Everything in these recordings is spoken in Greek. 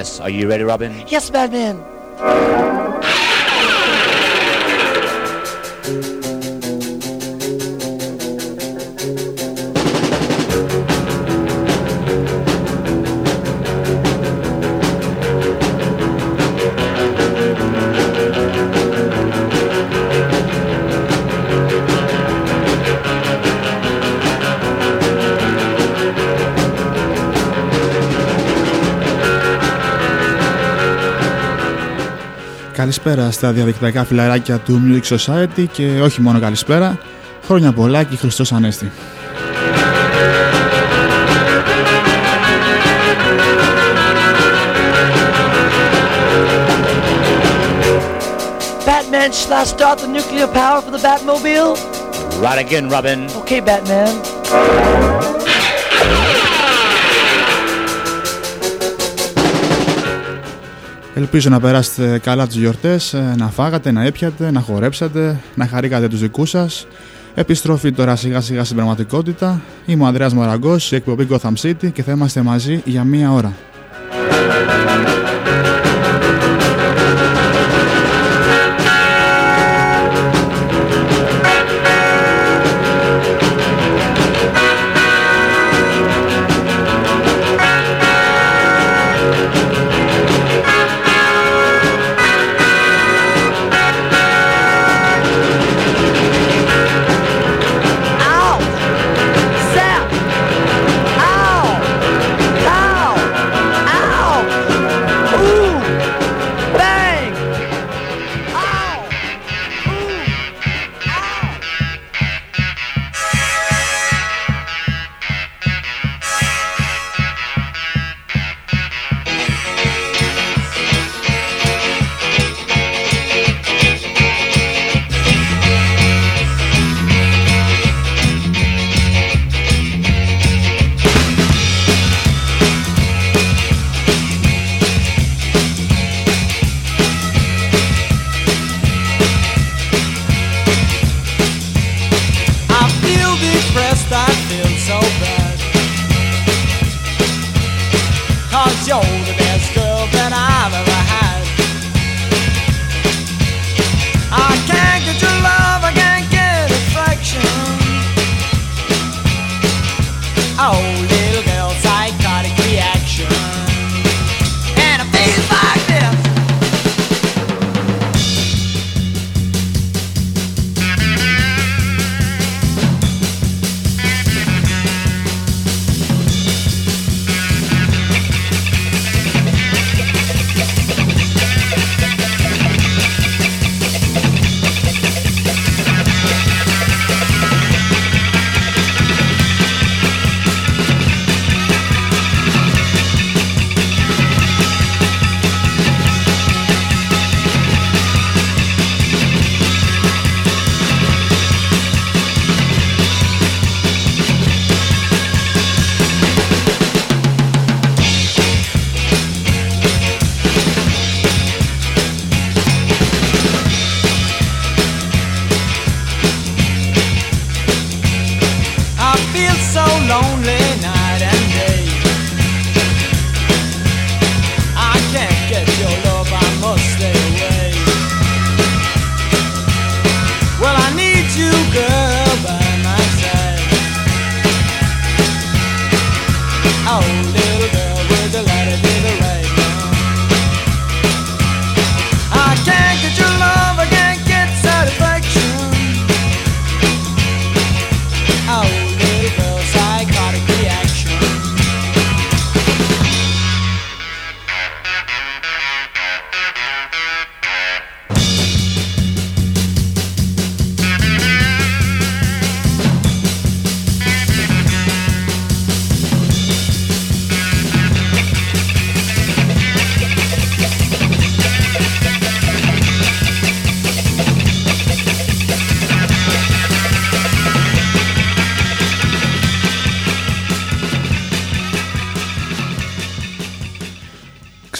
Yes, are you ready, Robin? Yes, Batman. Καλησπέρα στα διαδικτυακά φιλαράκια του Music Society και όχι μόνο καλησπέρα, χρόνια πολλά και Χριστός Ανέστη. Batman, shall I start the nuclear power for the Batmobile? Right again, Robin. Okay, Batman. Ελπίζω να περάσετε καλά τις γιορτές, ε, να φάγατε, να έπιατε, να χορέψατε, να χαρήκατε τους δικούς σας. Επιστροφή τώρα σιγά σιγά στην πραγματικότητα. Είμαι ο Ανδρέας Μαραγκός, η εκπομπή Gotham City και θα είμαστε μαζί για μία ώρα.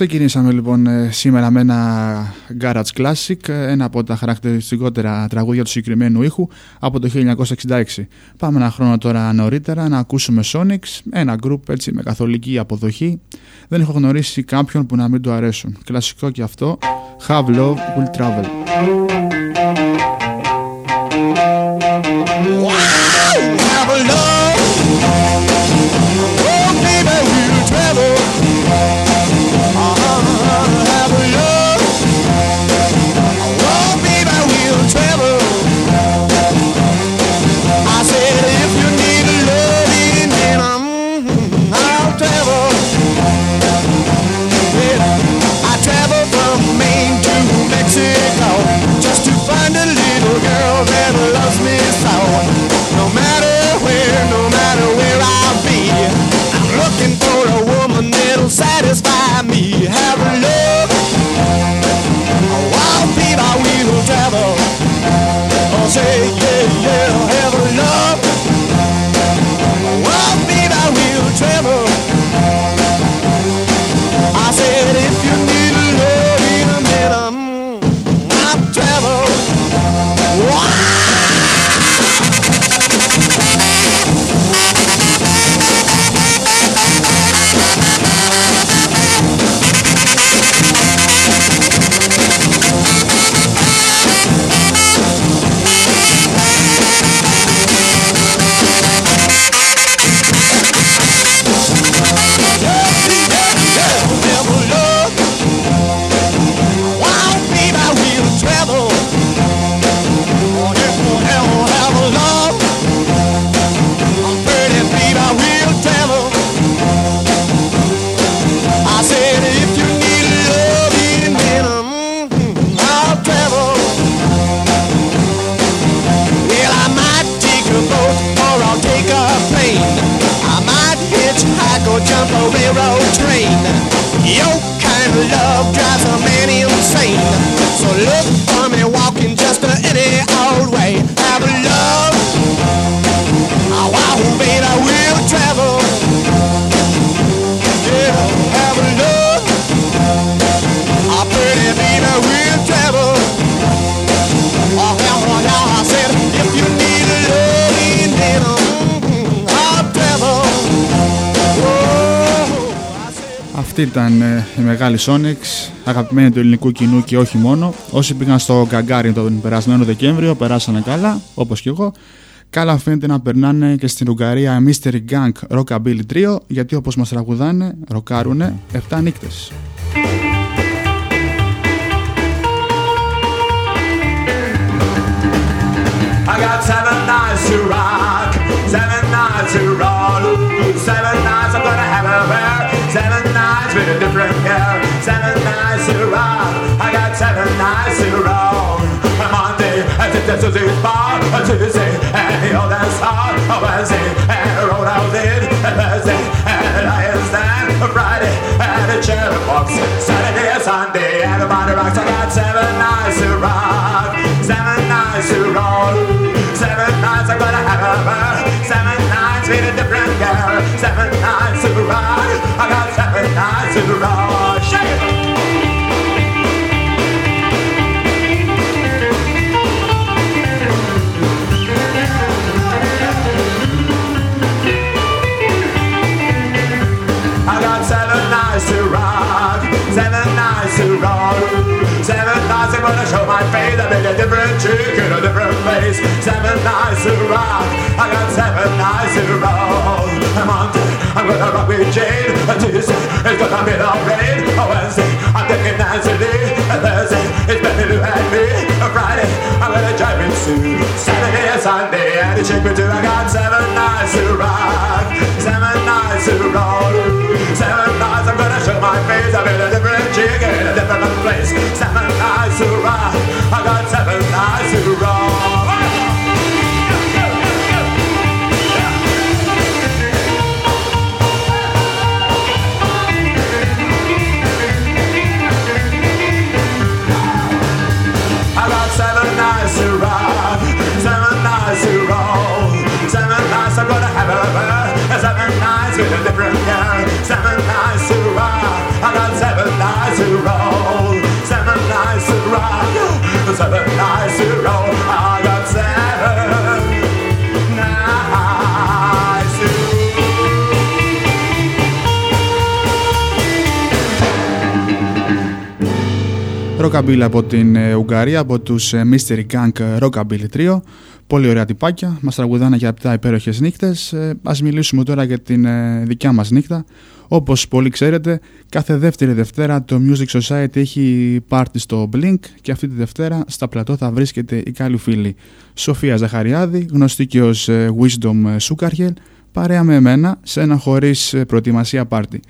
Ξεκινήσαμε λοιπόν ε, σήμερα με ένα Garage Classic, ε, ένα από τα χαρακτηριστικότερα τραγούδια του συγκεκριμένου ήχου από το 1966. Πάμε ένα χρόνο τώρα νωρίτερα να ακούσουμε Sonics, ένα group έτσι με καθολική αποδοχή. Δεν έχω γνωρίσει κάποιον που να μην του αρέσουν. Κλασικό και αυτό, Have Love Will Travel. Ήταν ε, η μεγάλη Sonics, αγαπημένη του ελληνικού κοινού και όχι μόνο. Όσοι πήγαν στο Γκαγκάρι τον περασμένο Δεκέμβριο, περάσανε καλά, όπως και εγώ. Καλά φαίνεται να περνάνε και στην Ουγγαρία Mystery Gang Rockabilly Trio, γιατί όπως μας τραγουδάνε, ροκάρουνε 7 νύχτες. I got seven nights to rock, seven nights to roll, seven nights I'm gonna have a bear, seven nights with a different girl, seven nights to rock, I got seven nights to roll. Monday, I did the Susie's bar, Tuesday, and the old dance hall, Wednesday, and the road out in, Thursday, and the Lions stand, Friday, and the cherry box, Saturday, Sunday, and the body rocks, I got seven nights to rock, seven nights to roll, seven nights I'm gonna have a bird, seven nights with a different girl, seven nights to rock, show my face, I made a different chick in a different place, seven nights to rock, I got seven nights to roll. Monday, I'm gonna rock with Jane, Tuesday, it's gonna be the rain, Wednesday, I'm taking Nancy Lee, Thursday, it's Betty Lou and me, Friday, I'm gonna drive with Sue, Saturday and Sunday, and the chick me too, I got seven nights to rock, seven nights to roll, seven nights I'm gonna show my face, I'm in a different chick in a different place, seven nights to rock, I got seven lives to roll. Seven nights to roll, seven nights to roll, seven nights I'm gonna have a seven nights with a different girl. Ροκαμπίλα από την ε, Ουγγαρία, από τους ε, Mystery Gang ε, Rockabilly 3, Πολύ ωραία τυπάκια, μας τραγουδάνε για 7 υπέροχες νύχτες. Ας μιλήσουμε τώρα για την δικιά μας νύχτα. Όπως πολύ ξέρετε, κάθε δεύτερη Δευτέρα το Music Society έχει πάρτι στο Blink και αυτή τη Δευτέρα στα πλατό θα βρίσκεται η καλή φίλη Σοφία Ζαχαριάδη, γνωστή και ως Wisdom Sukarhel, παρέα με εμένα σε ένα χωρίς προετοιμασία πάρτι.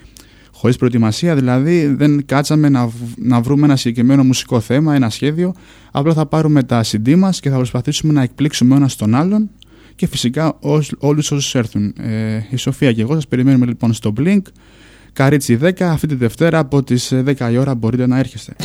Χωρίς προετοιμασία δηλαδή δεν κάτσαμε να, να βρούμε ένα συγκεκριμένο μουσικό θέμα, ένα σχέδιο. Απλά θα πάρουμε τα CD μας και θα προσπαθήσουμε να εκπλήξουμε ένας τον άλλον και φυσικά όλους, όλους όσους έρθουν. Ε, η Σοφία και εγώ σας περιμένουμε λοιπόν στο Blink. Καρίτσι 10, αυτή τη Δευτέρα από τις 10 η ώρα μπορείτε να έρχεστε.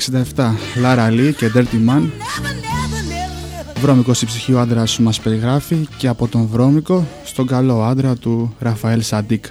1967 Lara Lee και Dirty Man Βρώμικος η ψυχή ο άντρας μας περιγράφει και από τον Βρώμικο στον καλό άντρα του Ραφαέλ Σαντίκ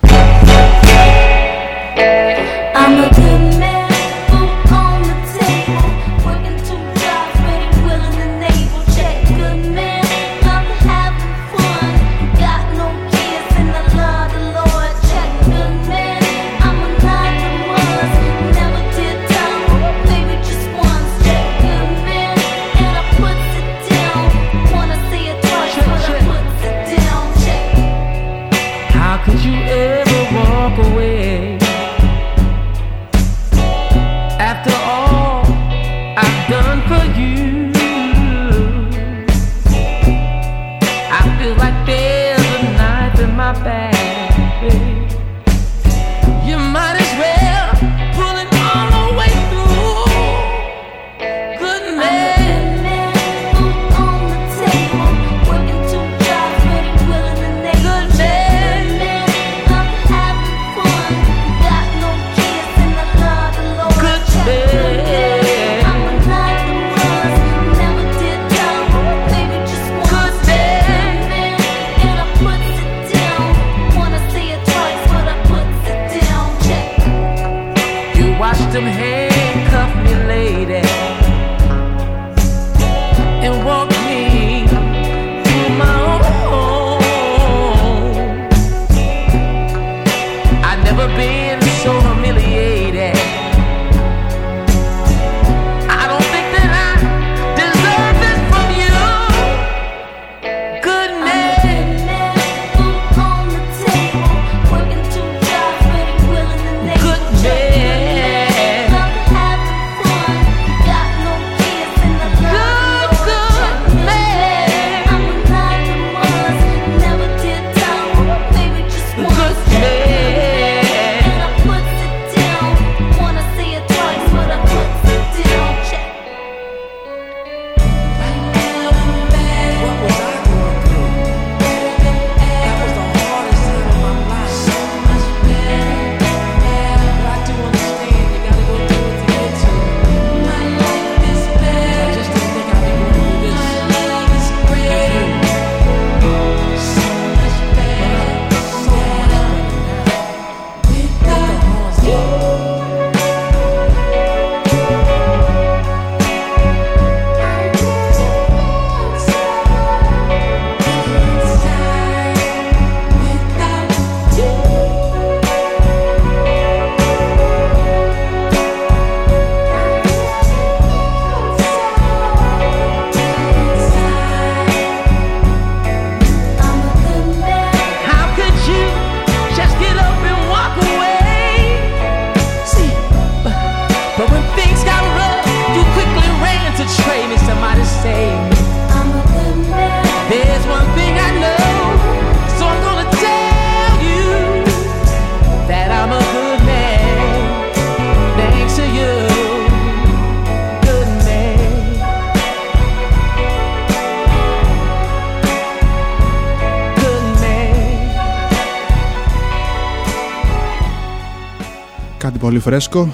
φρέσκο,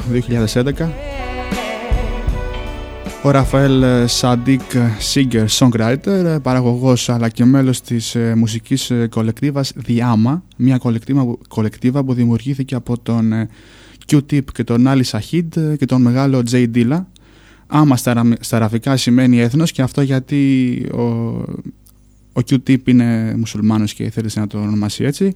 2011. Ο Ραφαέλ Σαντίκ Singer Songwriter, παραγωγός αλλά και μέλος της ε, μουσικής ε, κολεκτίβας Διάμα, μια κολεκτίβα που δημιουργήθηκε από τον ε, Q-Tip και τον Άλλη Σαχίντ και τον μεγάλο J Dilla. Άμα στα ραφικά σημαίνει έθνος και αυτό γιατί ο, ο Q-Tip είναι μουσουλμάνος και θέλησε να το ονομάσει έτσι.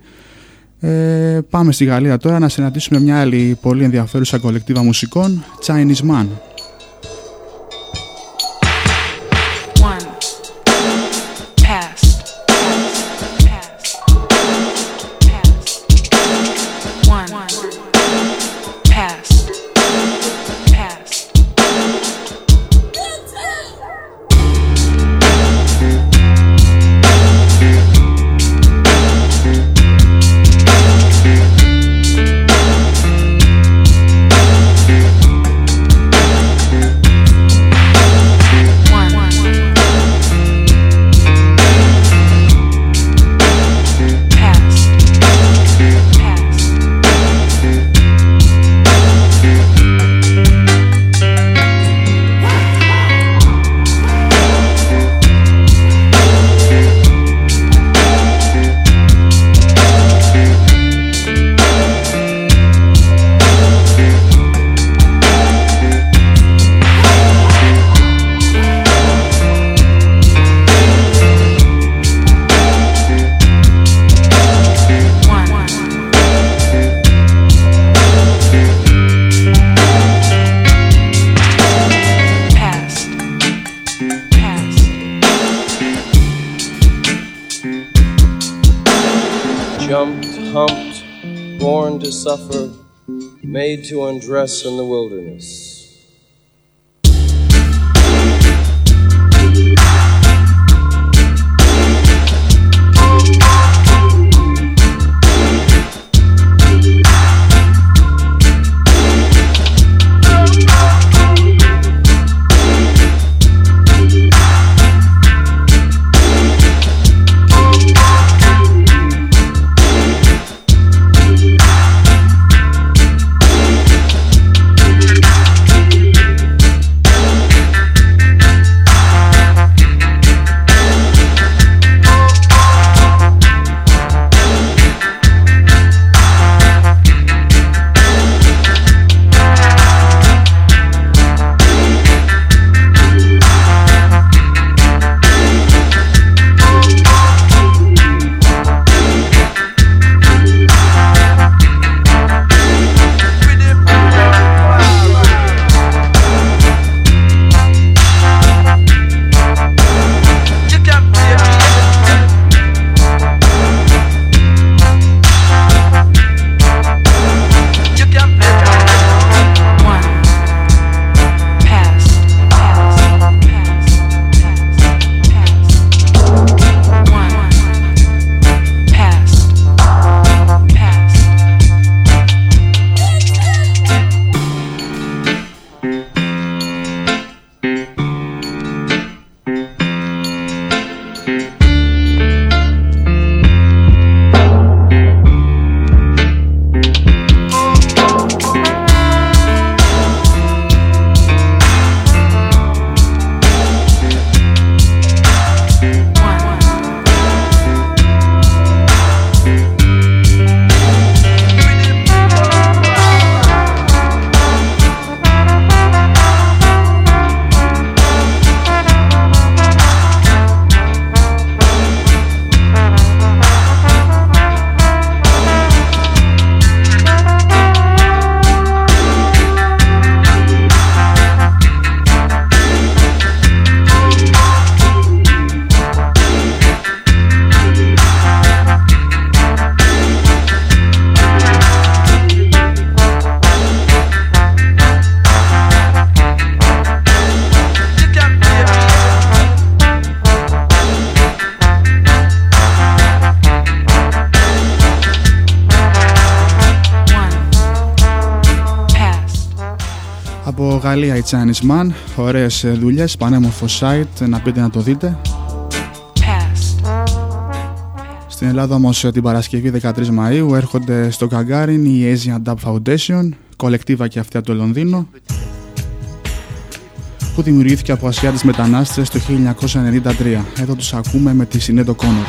Ε, πάμε στη Γαλλία τώρα να συναντήσουμε μια άλλη πολύ ενδιαφέρουσα κολεκτίβα μουσικών, Chinese Man. dress and the wilderness. Γαλλία η Chinese Man, ωραίες ε, δουλειές, πανέμορφο site, να πείτε να το δείτε. Στην Ελλάδα όμως ε, την Παρασκευή 13 Μαΐου έρχονται στο Καγκάριν η Asian Dub Foundation, κολεκτίβα και αυτή από το Λονδίνο, που δημιουργήθηκε από Ασιάτες μετανάστες το 1993. Εδώ τους ακούμε με τη Σινέτο Κόνορ.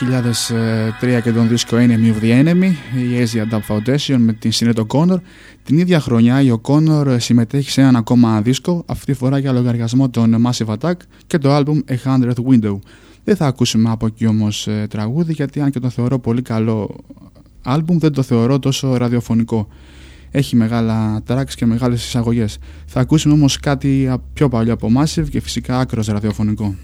2003 και τον δίσκο Enemy of the Enemy, η Asia Dub Foundation με την Sinead O'Connor. Την ίδια χρονιά η O'Connor συμμετέχει σε ένα ακόμα δίσκο, αυτή τη φορά για λογαριασμό των Massive Attack και το album A Hundredth Window. Δεν θα ακούσουμε από εκεί όμως ε, τραγούδι, γιατί αν και το θεωρώ πολύ καλό album, δεν το θεωρώ τόσο ραδιοφωνικό. Έχει μεγάλα tracks και μεγάλες εισαγωγές. Θα ακούσουμε όμως κάτι πιο παλιό από Massive και φυσικά άκρος ραδιοφωνικό.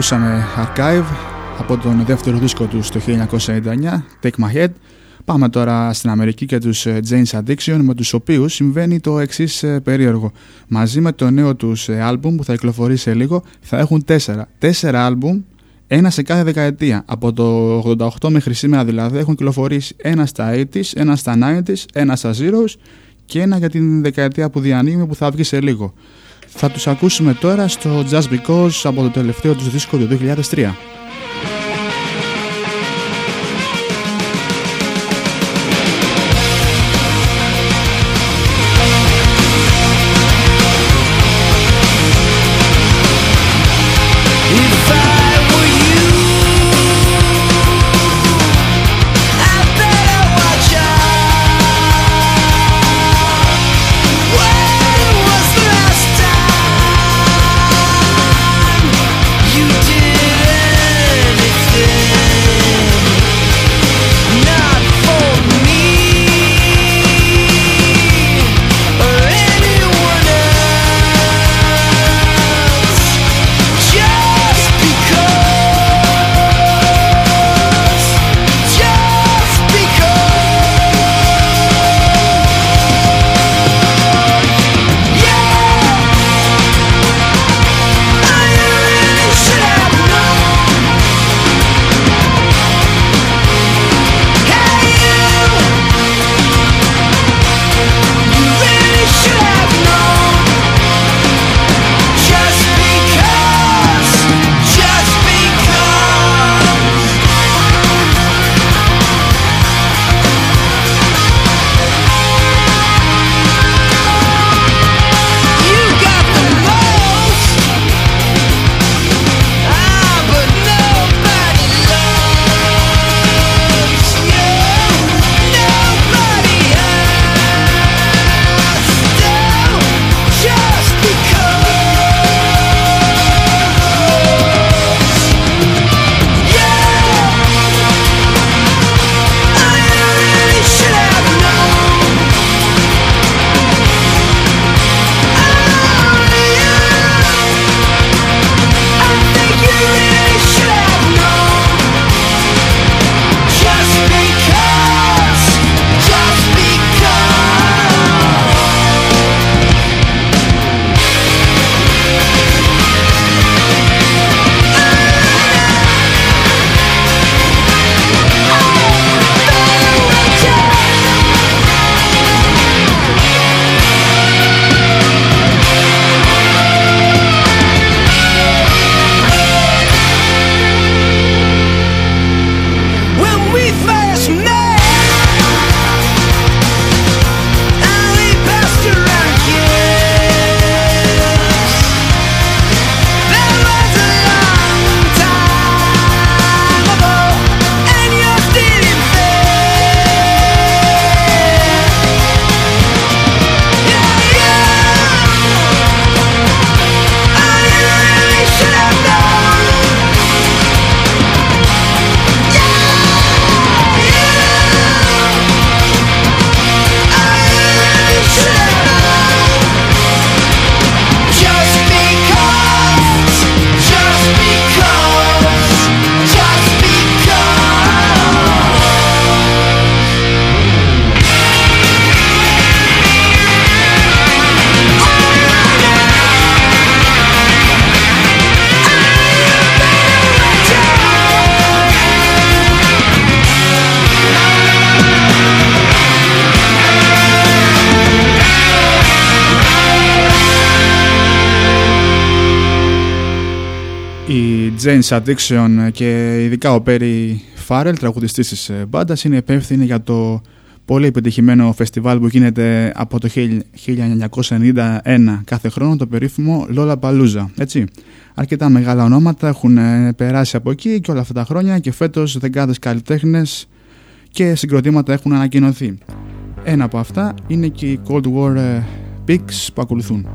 Ακούσαμε Archive από τον δεύτερο δίσκο τους το 1999, Take My Head. Πάμε τώρα στην Αμερική και τους ε, Jane's Addiction με τους οποίους συμβαίνει το εξής ε, περίεργο. Μαζί με το νέο τους ε, άλμπουμ που θα κυκλοφορήσει σε λίγο θα έχουν τέσσερα. Τέσσερα άλμπουμ, ένα σε κάθε δεκαετία. Από το 88 μέχρι σήμερα δηλαδή έχουν κυκλοφορήσει ένα στα 80s, ένα στα 90s, ένα στα Zeros και ένα για την δεκαετία που διανύουμε που θα βγει σε λίγο. Θα τους ακούσουμε τώρα στο Just Because από το τελευταίο τους δίσκο του 2003. Jane's Addiction και ειδικά ο Perry Farrell, τραγουδιστής της ε, μπάντας, είναι υπεύθυνοι για το πολύ επιτυχημένο φεστιβάλ που γίνεται από το 1991 κάθε χρόνο, το περίφημο Lollapalooza, έτσι. Αρκετά μεγάλα ονόματα έχουν ε, περάσει από εκεί και όλα αυτά τα χρόνια και φέτος δεκάδες καλλιτέχνες και συγκροτήματα έχουν ανακοινωθεί. Ένα από αυτά είναι και οι Cold War ε, Pigs που ακολουθούν.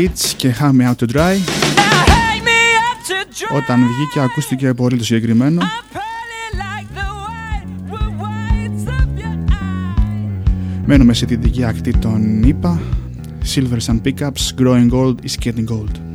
Kids και Hang Me Out to Dry. Όταν βγήκε ακούστηκε πολύ το συγκεκριμένο. Μένουμε σε δυτική ακτή των ΗΠΑ. Silver Sun Pickups, Growing Gold is Getting Gold.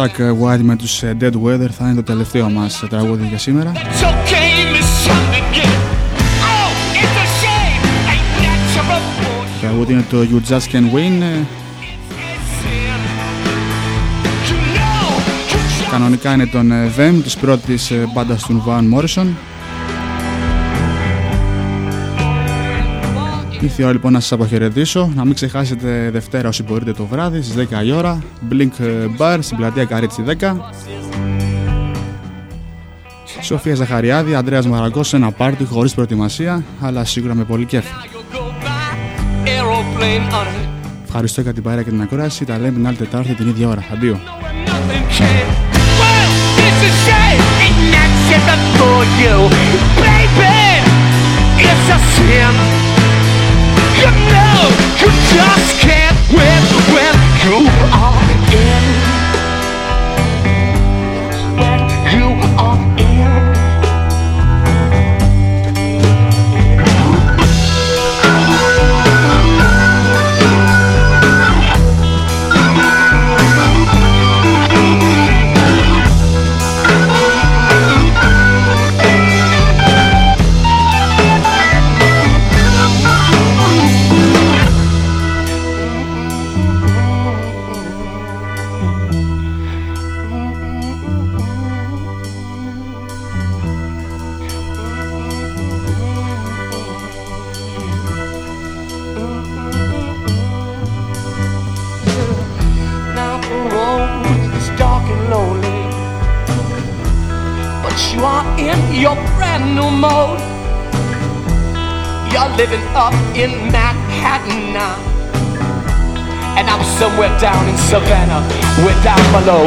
Το Black με ε, Dead Weather θα είναι το τελευταίο μας τραγούδι για σήμερα. Το τραγούδι είναι το You Just Can Win. Κανονικά είναι τον ε, VEM της πρώτης ε, πάντα του Βαν Morrison. Ήρθε η ώρα λοιπόν να σας αποχαιρετήσω. Να μην ξεχάσετε Δευτέρα όσοι μπορείτε το βράδυ στις 10 η ώρα. Blink ε, Bar στην πλατεία Καρίτσι 10. Σοφία Ζαχαριάδη, Ανδρέας Μαραγκός σε ένα πάρτι χωρίς προετοιμασία, αλλά σίγουρα με πολύ κέφι. you'll go by aeroplane on it. Ευχαριστώ για την παρέα και την ακρόαση. Τα λέμε την άλλη Τετάρτη την ίδια ώρα. Αντίο. Nothing can. Well, it's a shame. Ain't that shit for you, baby? It's a sin. You know, you just can't win when you are in Manhattan now, and I'm somewhere down in Savannah, way down below.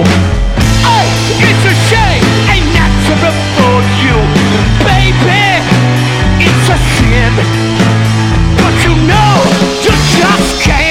Hey, it's a shame, ain't natural for you, baby. It's a sin, but you know you just can't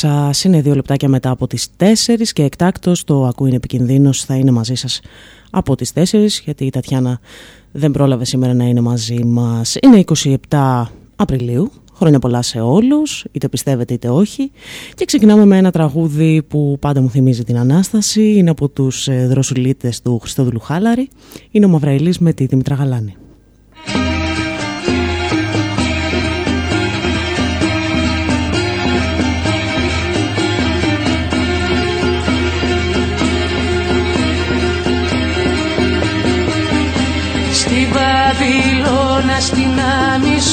Καλησπέρα σα. Είναι δύο λεπτάκια μετά από τις 4 και εκτάκτο το ακούει είναι επικίνδυνος. Θα είναι μαζί σας από τις 4 γιατί η Τατιάνα δεν πρόλαβε σήμερα να είναι μαζί μας. Είναι 27 Απριλίου. Χρόνια πολλά σε όλους, είτε πιστεύετε είτε όχι. Και ξεκινάμε με ένα τραγούδι που πάντα μου θυμίζει την Ανάσταση. Είναι από τους ε, δροσουλίτες του Χριστόδουλου Χάλαρη. Είναι ο Μαυραηλής με τη Δημητρα Γαλάνη. βαβυλώνα στην άμυση